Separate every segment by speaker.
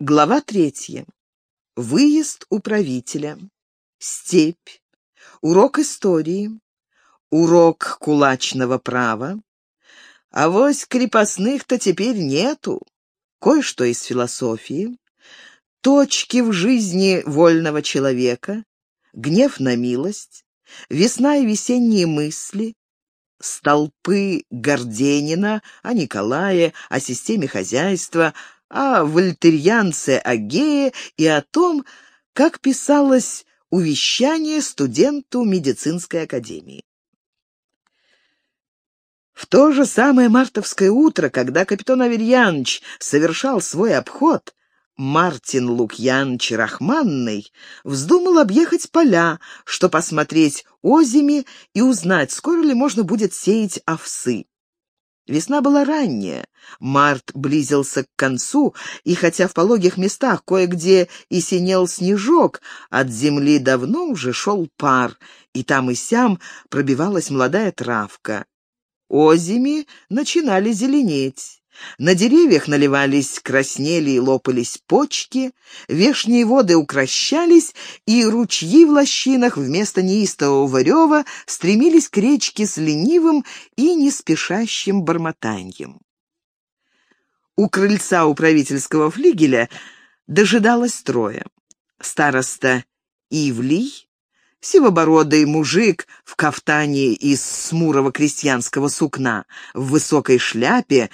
Speaker 1: Глава третья. Выезд управителя. Степь. Урок истории. Урок кулачного права. А вось крепостных-то теперь нету. Кое-что из философии. Точки в жизни вольного человека. Гнев на милость. Весна и весенние мысли. Столпы Горденина о Николае, о системе хозяйства, о вольтерьянце Агее и о том, как писалось увещание студенту медицинской академии. В то же самое мартовское утро, когда капитан Аверьянович совершал свой обход, Мартин Лукьянович Рахманный вздумал объехать поля, чтобы посмотреть озими и узнать, скоро ли можно будет сеять овсы. Весна была ранняя, март близился к концу, и хотя в пологих местах кое-где и синел снежок, от земли давно уже шел пар, и там и сям пробивалась молодая травка. Озими начинали зеленеть. На деревьях наливались, краснели и лопались почки, вешние воды укращались, и ручьи в лощинах вместо неистового рева стремились к речке с ленивым и неспешащим бормотаньем. У крыльца управительского флигеля дожидалось трое. Староста Ивлий, сивобородый мужик в кафтане из смурого крестьянского сукна, в высокой шляпе,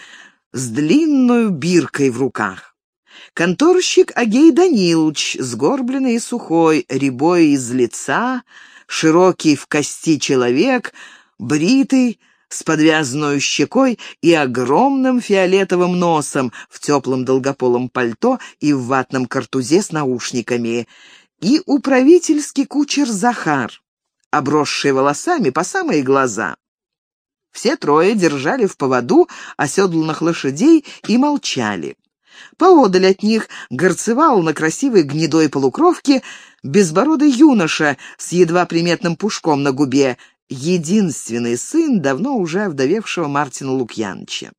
Speaker 1: с длинной биркой в руках. Конторщик Агей Данилович, сгорбленный и сухой, рябой из лица, широкий в кости человек, бритый, с подвязанной щекой и огромным фиолетовым носом в теплом долгополом пальто и в ватном картузе с наушниками, и управительский кучер Захар, обросший волосами по самые глаза. Все трое держали в поводу оседланных лошадей и молчали. Поодаль от них горцевал на красивой гнедой полукровке безбородый юноша с едва приметным пушком на губе, единственный сын давно уже овдовевшего Мартина Лукьянча.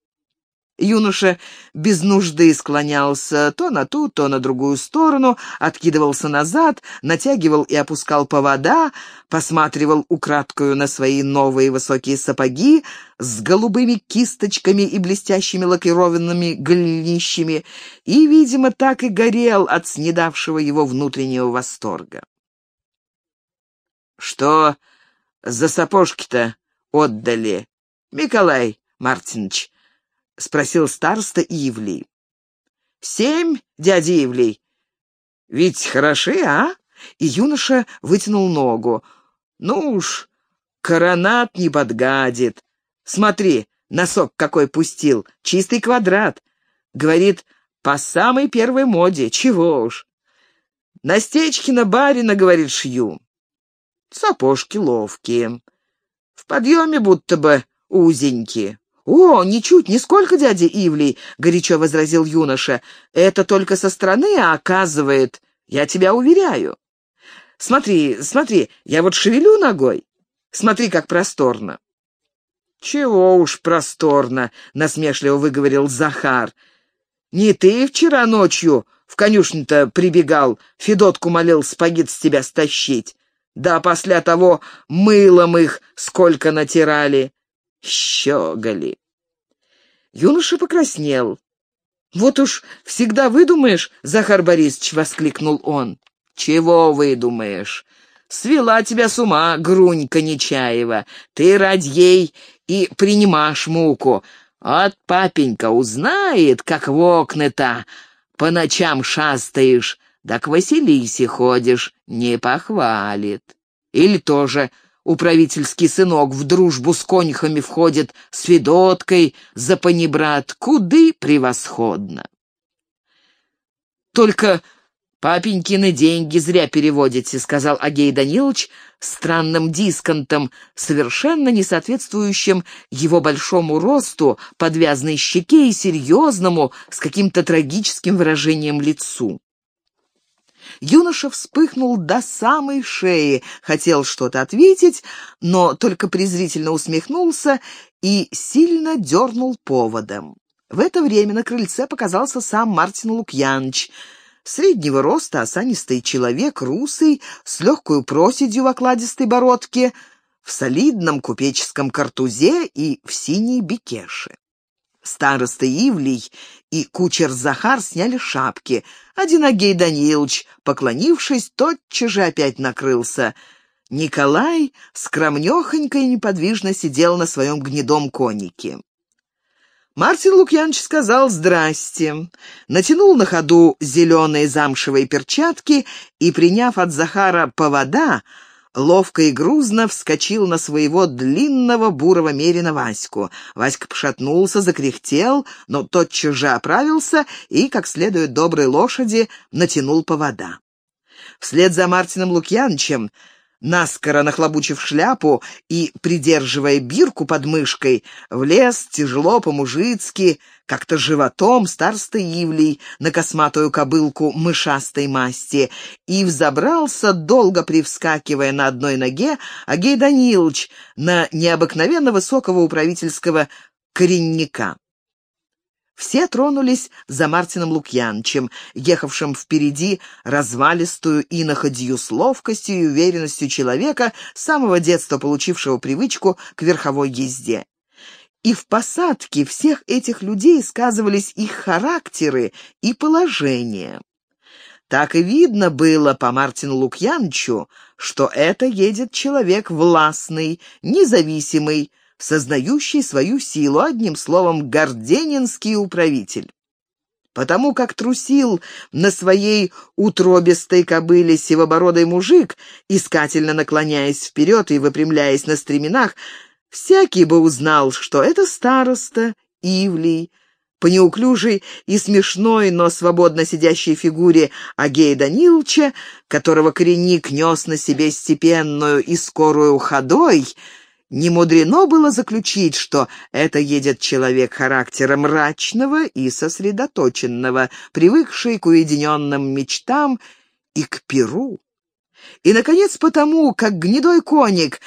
Speaker 1: Юноша без нужды склонялся то на ту, то на другую сторону, откидывался назад, натягивал и опускал повода, посматривал украдкою на свои новые высокие сапоги с голубыми кисточками и блестящими лакированными голенищами и, видимо, так и горел от снедавшего его внутреннего восторга. «Что за сапожки-то отдали, Николай Мартинович?» — спросил староста Ивлей. «Семь, дядя Ивлей. Ведь хороши, а?» И юноша вытянул ногу. «Ну уж, коронат не подгадит. Смотри, носок какой пустил, чистый квадрат. Говорит, по самой первой моде, чего уж. На барина, говорит, шью. Сапожки ловкие. В подъеме будто бы узенькие. «О, ничуть, нисколько, дядя Ивлей!» — горячо возразил юноша. «Это только со стороны оказывает, я тебя уверяю. Смотри, смотри, я вот шевелю ногой. Смотри, как просторно». «Чего уж просторно!» — насмешливо выговорил Захар. «Не ты вчера ночью в конюшню-то прибегал, Федотку молил спагит с тебя стащить. Да после того мылом их сколько натирали щеголи. Юноша покраснел. «Вот уж всегда выдумаешь, Захар Борисович!» — воскликнул он. «Чего выдумаешь? Свела тебя с ума, Грунька Нечаева. Ты ради ей и принимаешь муку. От папенька узнает, как в окна-то по ночам шастаешь, да к Василисе ходишь, не похвалит. Или тоже управительский сынок в дружбу с конюхами входит, с Федоткой, за панибрат, куды превосходно. Только папенькины деньги зря переводите, сказал Агей Данилович странным дисконтом, совершенно не соответствующим его большому росту, подвязной щеке и серьезному, с каким-то трагическим выражением лицу. Юноша вспыхнул до самой шеи, хотел что-то ответить, но только презрительно усмехнулся и сильно дернул поводом. В это время на крыльце показался сам Мартин Лукьянович, среднего роста, осанистый человек, русый, с легкую проседью в окладистой бородке, в солидном купеческом картузе и в синей бекеше. Староста Ивлей и кучер Захар сняли шапки. Один Агей Данилович, поклонившись, тотчас же опять накрылся. Николай скромнехонько и неподвижно сидел на своем гнедом конике. Мартин Лукьянович сказал «здрасте», натянул на ходу зеленые замшевые перчатки и, приняв от Захара повода, ловко и грузно вскочил на своего длинного бурого мерина Ваську. Васька пошатнулся, закряхтел, но тотчас же оправился и, как следует доброй лошади, натянул повода. Вслед за Мартином Лукьяновичем наскоро нахлобучив шляпу и, придерживая бирку под мышкой, влез тяжело по-мужицки, как-то животом старста Ивлей на косматую кобылку мышастой масти и взобрался, долго привскакивая на одной ноге, Агей Данилович на необыкновенно высокого управительского коренника. Все тронулись за Мартином Лукьянчем, ехавшим впереди развалистую иноходью с ловкостью и уверенностью человека, с самого детства получившего привычку к верховой езде. И в посадке всех этих людей сказывались их характеры и положение. Так и видно было по Мартину Лукьянчу, что это едет человек властный, независимый, сознающий свою силу, одним словом, горденинский управитель. Потому как трусил на своей утробистой кобыле сивобородый мужик, искательно наклоняясь вперед и выпрямляясь на стременах, всякий бы узнал, что это староста Ивлей, по неуклюжей и смешной, но свободно сидящей фигуре Агея Даниловича, которого коренник нес на себе степенную и скорую ходой, не мудрено было заключить, что это едет человек характера мрачного и сосредоточенного, привыкший к уединенным мечтам и к перу. И, наконец, потому, как гнедой коник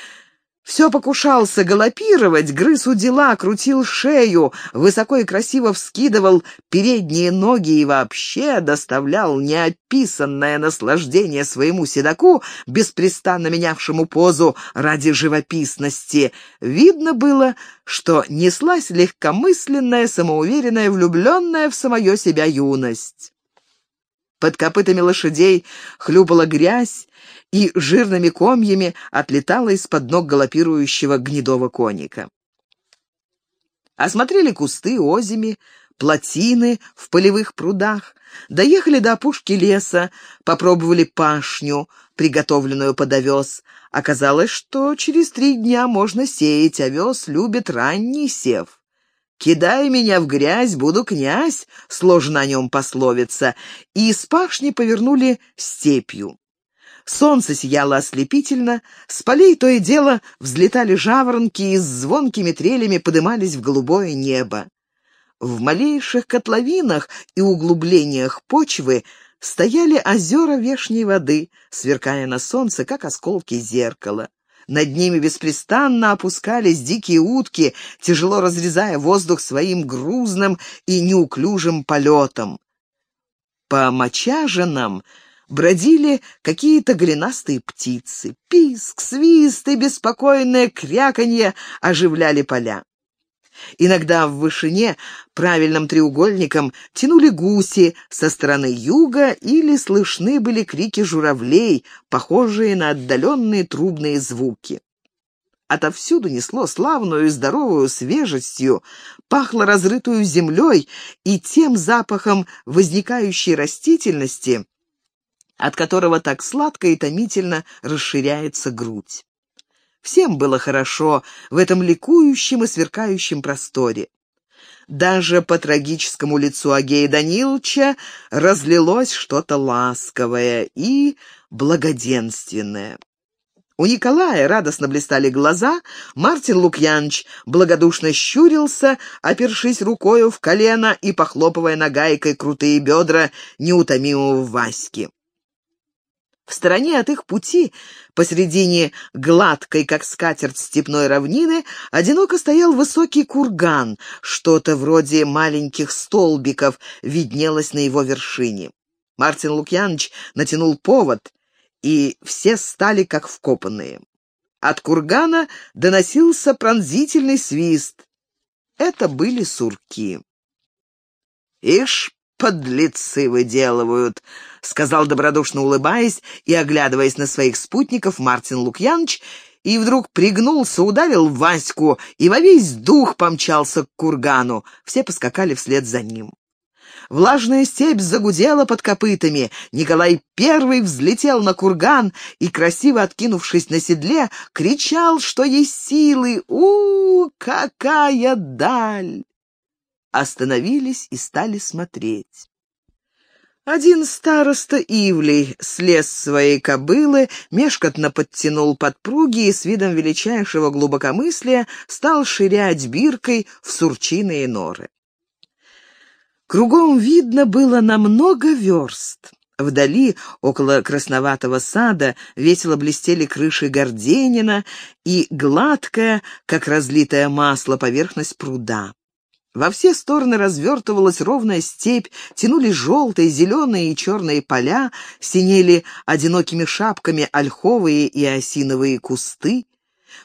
Speaker 1: все покушался галопировать, грыз у дела, крутил шею, высоко и красиво вскидывал передние ноги и вообще доставлял неописанное наслаждение своему седаку, беспрестанно менявшему позу ради живописности. Видно было, что неслась легкомысленная, самоуверенная, влюбленная в самое себя юность. Под копытами лошадей хлюпала грязь, и жирными комьями отлетала из-под ног галопирующего гнедого коника. Осмотрели кусты озими, плотины в полевых прудах, доехали до опушки леса, попробовали пашню, приготовленную под овес. Оказалось, что через три дня можно сеять, овес любит ранний сев. «Кидай меня в грязь, буду князь», — сложно о нем пословица, и из пашни повернули степью. Солнце сияло ослепительно, с полей то и дело взлетали жаворонки и с звонкими трелями подымались в голубое небо. В малейших котловинах и углублениях почвы стояли озера вешней воды, сверкая на солнце, как осколки зеркала. Над ними беспрестанно опускались дикие утки, тяжело разрезая воздух своим грузным и неуклюжим полетом. По мочажинам бродили какие-то голенастые птицы. Писк, свист и беспокойное кряканье оживляли поля. Иногда в вышине правильным треугольником тянули гуси со стороны юга или слышны были крики журавлей, похожие на отдаленные трубные звуки. Отовсюду несло славную и здоровую свежестью, пахло разрытую землей и тем запахом возникающей растительности, от которого так сладко и томительно расширяется грудь. Всем было хорошо в этом ликующем и сверкающем просторе. Даже по трагическому лицу Агея Даниловича разлилось что-то ласковое и благоденственное. У Николая радостно блистали глаза, Мартин Лукьянович благодушно щурился, опершись рукою в колено и похлопывая нагайкой крутые бедра неутомимого Васьки. В стороне от их пути, посредине гладкой, как скатерть степной равнины, одиноко стоял высокий курган, что-то вроде маленьких столбиков виднелось на его вершине. Мартин Лукьянович натянул повод, и все стали как вкопанные. От кургана доносился пронзительный свист. Это были сурки. «Ишь, подлецы выделывают», — сказал добродушно улыбаясь и оглядываясь на своих спутников Мартин Лукьянович, и вдруг пригнулся, ударил Ваську и во весь дух помчался к кургану. Все поскакали вслед за ним. Влажная степь загудела под копытами. Николай Первый взлетел на курган и, красиво откинувшись на седле, кричал, что есть силы. у, -у какая даль! Остановились и стали смотреть. Один староста Ивлей слез с своей кобылы, мешкотно подтянул подпруги и с видом величайшего глубокомыслия стал ширять биркой в сурчиные норы. Кругом видно было на много верст. Вдали, около красноватого сада, весело блестели крыши Горденина и гладкая, как разлитое масло, поверхность пруда. Во все стороны развертывалась ровная степь, тянулись желтые, зеленые и черные поля, синели одинокими шапками ольховые и осиновые кусты.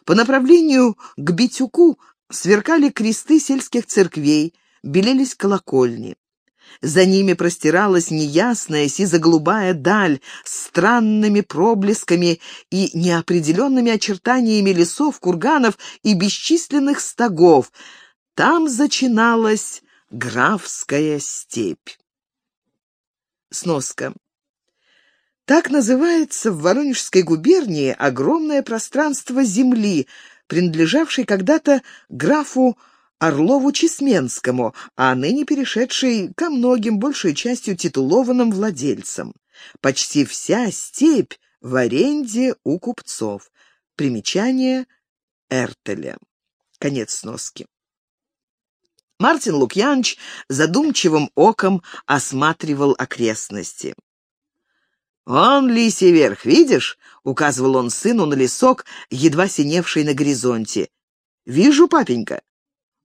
Speaker 1: По направлению к Битюку сверкали кресты сельских церквей, белелись колокольни. За ними простиралась неясная сизо-голубая даль с странными проблесками и неопределенными очертаниями лесов, курганов и бесчисленных стогов. Там зачиналась графская степь. Сноска. Так называется в Воронежской губернии огромное пространство земли, принадлежавшей когда-то графу Орлову-Чесменскому, а ныне перешедший ко многим, большей частью титулованным владельцам. Почти вся степь в аренде у купцов. Примечание Эртеля. Конец сноски. Мартин Лукьянович задумчивым оком осматривал окрестности. «Он лисий верх, видишь?» — указывал он сыну на лесок, едва синевший на горизонте. «Вижу, папенька.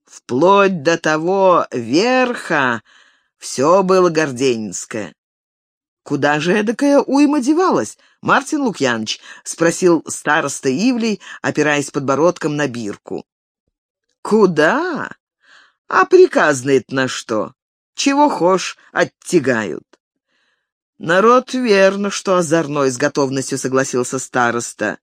Speaker 1: Вплоть до того верха все было горденинское. «Куда же эдакая уйма девалась, Мартин Лукьянович?» — спросил староста Ивлей, опираясь подбородком на бирку. «Куда? А приказный на что? Чего хошь, оттягают». «Народ верно, что озорной», — с готовностью согласился староста.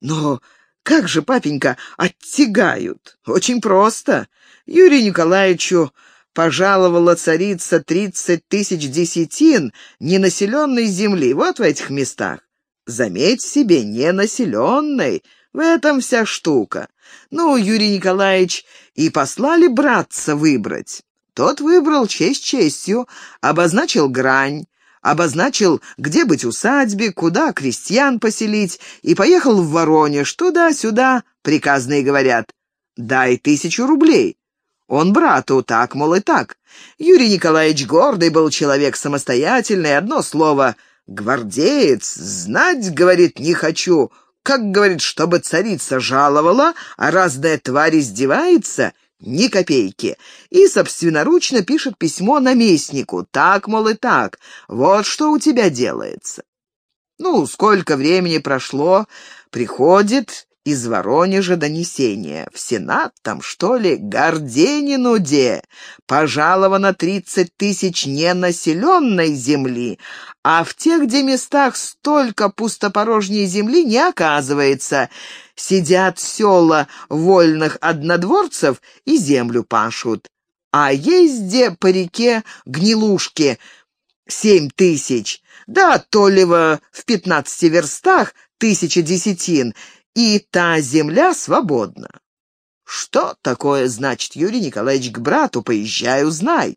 Speaker 1: «Но как же, папенька, оттягают? Очень просто. Юрию Николаевичу пожаловала царица тридцать тысяч десятин ненаселенной земли вот в этих местах. Заметь себе, ненаселенной. В этом вся штука. Ну, Юрий Николаевич и послали братца выбрать. Тот выбрал честь честью, обозначил грань, обозначил, где быть усадьбе, куда крестьян поселить, и поехал в Воронеж, туда-сюда, приказные говорят. «Дай тысячу рублей». Он брату так, мол, и так. Юрий Николаевич гордый был человек самостоятельный, одно слово «гвардеец», знать, говорит, не хочу, как, говорит, чтобы царица жаловала, а разная тварь издевается — ни копейки, и собственноручно пишет письмо наместнику. Так, мол, и так, вот что у тебя делается. Ну, сколько времени прошло, приходит из Воронежа донесение. В Сенат там, что ли, Горденину де, пожаловано тридцать тысяч ненаселенной земли, а в тех, где местах столько пустопорожней земли, не оказывается. Сидят села вольных однодворцев и землю пашут. А есть где по реке гнилушки семь тысяч, да Толево в пятнадцати верстах тысяча десятин, и та земля свободна. Что такое значит, Юрий Николаевич, к брату поезжай, узнай.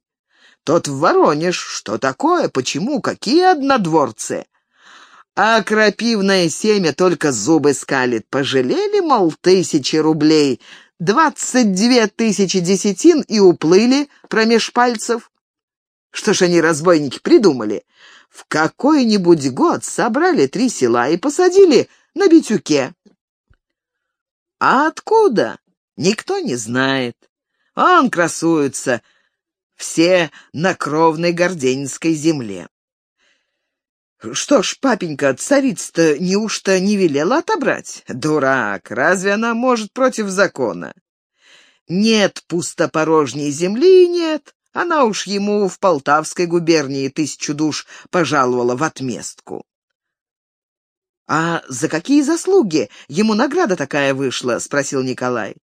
Speaker 1: Тот в Воронеж, что такое, почему, какие однодворцы? А крапивное семя только зубы скалит. Пожалели, мол, тысячи рублей, двадцать две тысячи десятин и уплыли промеж пальцев. Что ж они, разбойники, придумали? В какой-нибудь год собрали три села и посадили на битюке. А откуда? Никто не знает. Он красуется все на кровной горденской земле. Что ж, папенька, царица-то неужто не велела отобрать? Дурак, разве она может против закона? Нет пустопорожней земли нет. Она уж ему в Полтавской губернии тысячу душ пожаловала в отместку. «А за какие заслуги ему награда такая вышла?» — спросил Николай.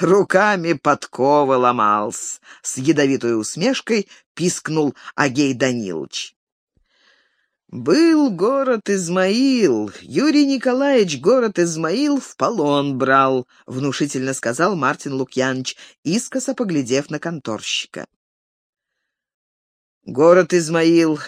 Speaker 1: «Руками подковы ломался», — с ядовитой усмешкой пискнул Агей Данилович. «Был город Измаил. Юрий Николаевич город Измаил в полон брал», — внушительно сказал Мартин Лукьянович, искоса поглядев на конторщика. Город Измаил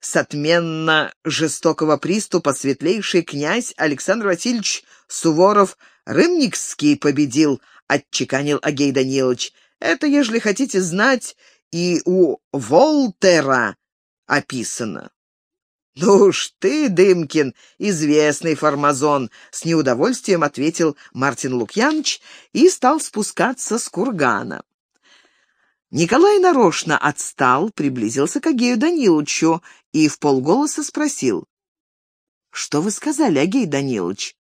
Speaker 1: с отменно жестокого приступа светлейший князь Александр Васильевич Суворов Рымникский победил, отчеканил Агей Данилович. Это, ежели хотите знать, и у Волтера описано. «Ну уж ты, Дымкин, известный фармазон», — с неудовольствием ответил Мартин Лукьянович и стал спускаться с кургана. Николай нарочно отстал, приблизился к Агею Даниловичу и в полголоса спросил. «Что вы сказали, Агей Данилович?»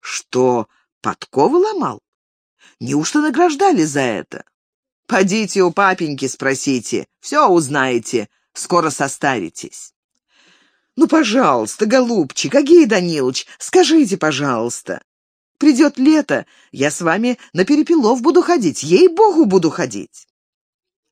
Speaker 1: «Что, подковы ломал? Неужто награждали за это?» «Подите у папеньки спросите, все узнаете, скоро состаритесь». «Ну, пожалуйста, голубчик, Агей Данилович, скажите, пожалуйста. Придет лето, я с вами на перепелов буду ходить, ей-богу, буду ходить».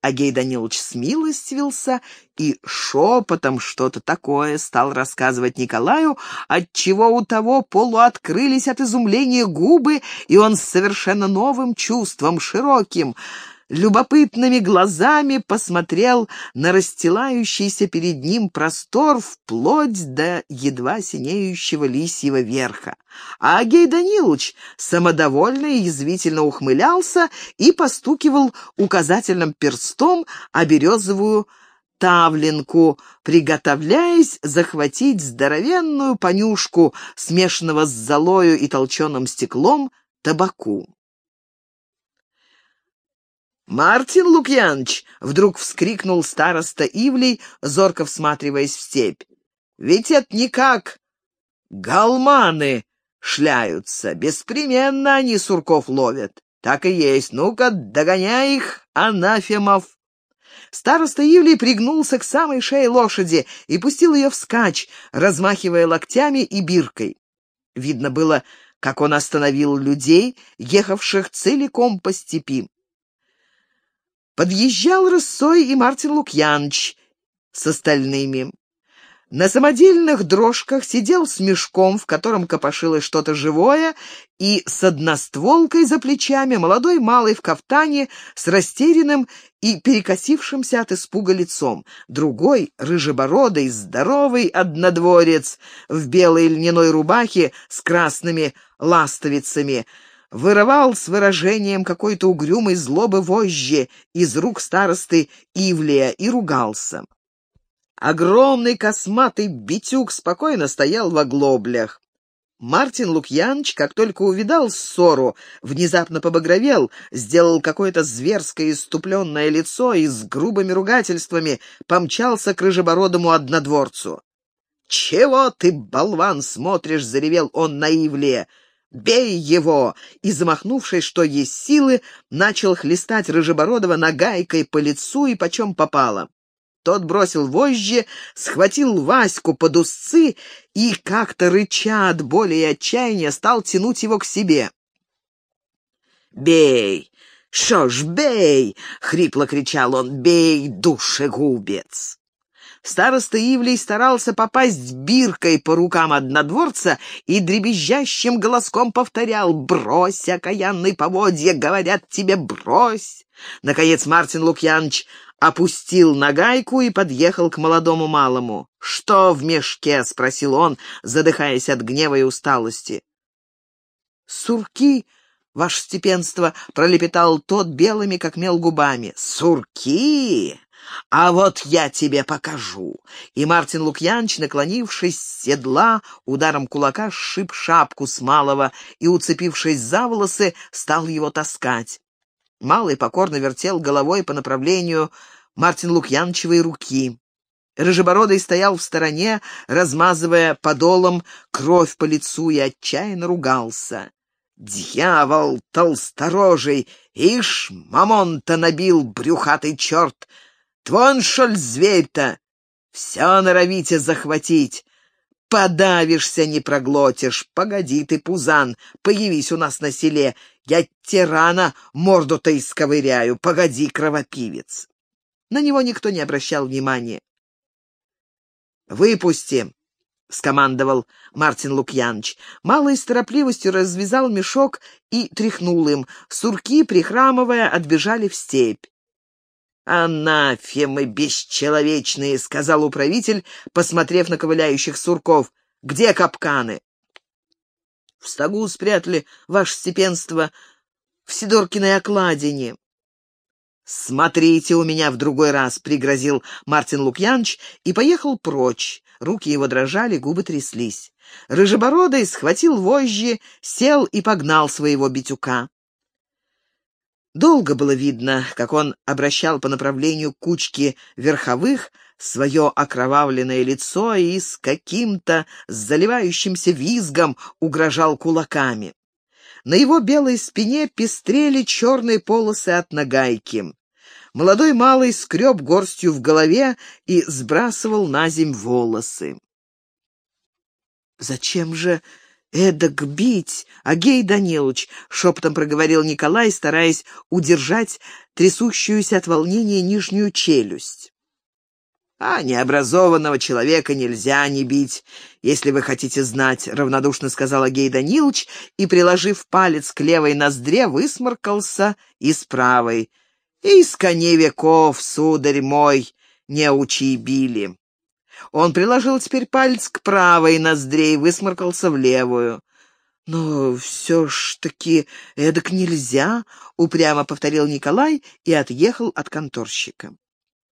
Speaker 1: Агей Данилович смилостивился и шепотом что-то такое стал рассказывать Николаю, отчего у того полуоткрылись от изумления губы, и он с совершенно новым чувством, широким, любопытными глазами посмотрел на расстилающийся перед ним простор вплоть до едва синеющего лисьего верха. А Агей Данилович самодовольно и язвительно ухмылялся и постукивал указательным перстом о березовую тавленку, приготовляясь захватить здоровенную понюшку, смешанного с золою и толченым стеклом, табаку. «Мартин Лукьянович!» — вдруг вскрикнул староста Ивлей, зорко всматриваясь в степь. «Ведь это никак галманы шляются, беспременно они сурков ловят. Так и есть, ну-ка, догоняй их, анафемов!» Староста Ивлей пригнулся к самой шее лошади и пустил ее вскачь, размахивая локтями и биркой. Видно было, как он остановил людей, ехавших целиком по степи. Подъезжал рысой и Мартин Лукьянович с остальными. На самодельных дрожках сидел с мешком, в котором копошилось что-то живое, и с одностволкой за плечами молодой малый в кафтане с растерянным и перекосившимся от испуга лицом. Другой, рыжебородый, здоровый однодворец в белой льняной рубахе с красными ластовицами — вырывал с выражением какой-то угрюмой злобы вожжи из рук старосты Ивлия и ругался. Огромный косматый битюк спокойно стоял в оглоблях. Мартин Лукьянович, как только увидал ссору, внезапно побагровел, сделал какое-то зверское иступленное лицо и с грубыми ругательствами помчался к рыжебородому однодворцу. «Чего ты, болван, смотришь?» — заревел он на Ивле. «Бей его!» и, замахнувшись, что есть силы, начал хлестать Рыжебородова нагайкой по лицу и почем попало. Тот бросил вожжи, схватил Ваську под узцы и, как-то рыча от боли и отчаяния, стал тянуть его к себе. «Бей! Шо ж, бей!» — хрипло кричал он. «Бей, душегубец!» Староста Ивлей старался попасть биркой по рукам однодворца и дребезжащим голоском повторял «Брось, окаянный поводья, говорят тебе, брось!» Наконец Мартин Лукьянович опустил нагайку и подъехал к молодому малому. «Что в мешке?» — спросил он, задыхаясь от гнева и усталости. «Сурки!» — ваше степенство, — пролепетал тот белыми, как мел губами. «Сурки! А вот я тебе покажу. И Мартин Лукьянович, наклонившись с седла, ударом кулака сшиб шапку с малого и, уцепившись за волосы, стал его таскать. Малый покорно вертел головой по направлению Мартин Лукьянчевой руки. Рыжебородый стоял в стороне, размазывая подолом кровь по лицу и отчаянно ругался. «Дьявол толсторожий! Ишь, мамон-то набил, брюхатый черт! Твон, шоль, зверь-то! Все норовите захватить! Подавишься, не проглотишь! Погоди ты, пузан, появись у нас на селе! Я тирана морду-то исковыряю! Погоди, кровопивец!» На него никто не обращал внимания. «Выпусти!» — скомандовал Мартин Лукьянович. Малой с торопливостью развязал мешок и тряхнул им. Сурки, прихрамывая, отбежали в степь. «Анафемы бесчеловечные!» — сказал управитель, посмотрев на ковыляющих сурков. «Где капканы?» «В стогу спрятали, ваше степенство, в Сидоркиной окладине». «Смотрите у меня в другой раз», — пригрозил Мартин Лукьянович и поехал прочь. Руки его дрожали, губы тряслись. Рыжебородый схватил вожжи, сел и погнал своего битюка. Долго было видно, как он обращал по направлению кучки верховых свое окровавленное лицо и с каким-то заливающимся визгом угрожал кулаками. На его белой спине пестрели черные полосы от нагайки. Молодой малый скреб горстью в голове и сбрасывал на земь волосы. «Зачем же эдак бить, Агей Данилович?» — шепотом проговорил Николай, стараясь удержать трясущуюся от волнения нижнюю челюсть. «А необразованного человека нельзя не бить, если вы хотите знать», — равнодушно сказал Агей Данилович и, приложив палец к левой ноздре, высморкался и с правой. «Из коней веков, сударь мой, не учи били». Он приложил теперь палец к правой ноздре и высморкался в левую. «Но все ж таки эдак нельзя», — упрямо повторил Николай и отъехал от конторщика.